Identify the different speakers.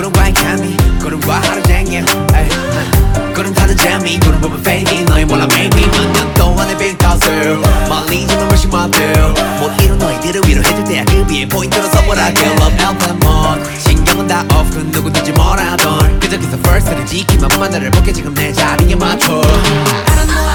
Speaker 1: 걸음과의 케미 걸음과 하루 종일 걸음 타는 재미. 걸음 보면 fading 너희 몰라 maybe. 만년 동안의 빈타슬 멀리 지는 훨씬 마들 못 이룬 너희들을 위로해줄 때야. 그 위에 포인트로 선물할게 Love Eltamon 신경은 다 off. 그 누구든지 뭐라던. 그저 그저 first를 지키만 만나를 볼게 지금 내 자리에 맞춰. I don't know.